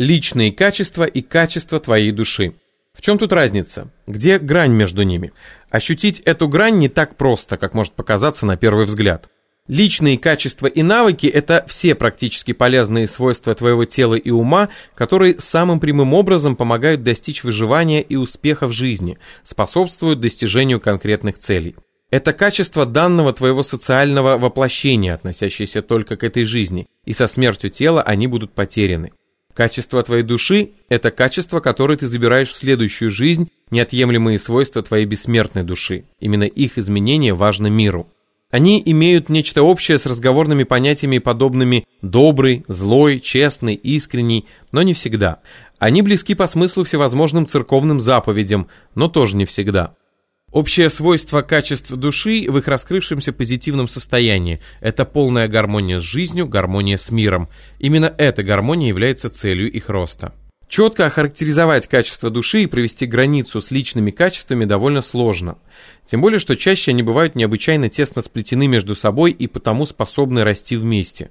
Личные качества и качество твоей души. В чем тут разница? Где грань между ними? Ощутить эту грань не так просто, как может показаться на первый взгляд. Личные качества и навыки – это все практически полезные свойства твоего тела и ума, которые самым прямым образом помогают достичь выживания и успеха в жизни, способствуют достижению конкретных целей. Это качество данного твоего социального воплощения, относящееся только к этой жизни, и со смертью тела они будут потеряны. Качество твоей души – это качество, которое ты забираешь в следующую жизнь, неотъемлемые свойства твоей бессмертной души. Именно их изменение важно миру. Они имеют нечто общее с разговорными понятиями, подобными «добрый», «злой», «честный», «искренний», но не всегда. Они близки по смыслу всевозможным церковным заповедям, но тоже не всегда. Общее свойство качеств души в их раскрывшемся позитивном состоянии – это полная гармония с жизнью, гармония с миром. Именно эта гармония является целью их роста. Четко охарактеризовать качество души и провести границу с личными качествами довольно сложно. Тем более, что чаще они бывают необычайно тесно сплетены между собой и потому способны расти вместе.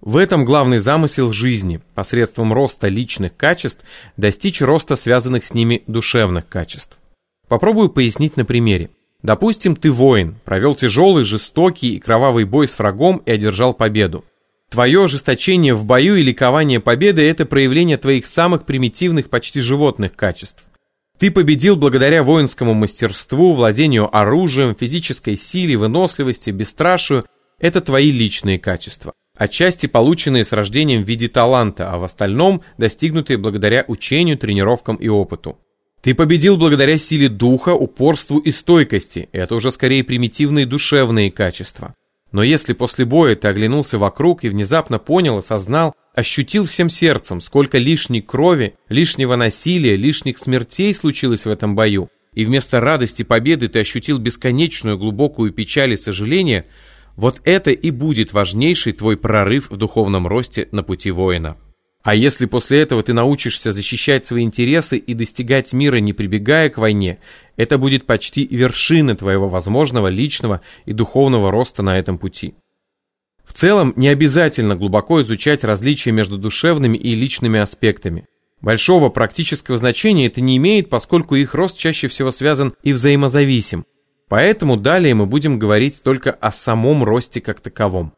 В этом главный замысел жизни – посредством роста личных качеств достичь роста связанных с ними душевных качеств. Попробую пояснить на примере. Допустим, ты воин, провел тяжелый, жестокий и кровавый бой с врагом и одержал победу. Твое ожесточение в бою и ликование победы – это проявление твоих самых примитивных, почти животных качеств. Ты победил благодаря воинскому мастерству, владению оружием, физической силе, выносливости, бесстрашию – это твои личные качества. Отчасти полученные с рождением в виде таланта, а в остальном достигнутые благодаря учению, тренировкам и опыту. Ты победил благодаря силе духа, упорству и стойкости. Это уже скорее примитивные душевные качества. Но если после боя ты оглянулся вокруг и внезапно понял, осознал, ощутил всем сердцем, сколько лишней крови, лишнего насилия, лишних смертей случилось в этом бою, и вместо радости победы ты ощутил бесконечную глубокую печаль и сожаление, вот это и будет важнейший твой прорыв в духовном росте на пути воина. А если после этого ты научишься защищать свои интересы и достигать мира, не прибегая к войне, это будет почти вершина твоего возможного личного и духовного роста на этом пути. В целом, не обязательно глубоко изучать различия между душевными и личными аспектами. Большого практического значения это не имеет, поскольку их рост чаще всего связан и взаимозависим. Поэтому далее мы будем говорить только о самом росте как таковом.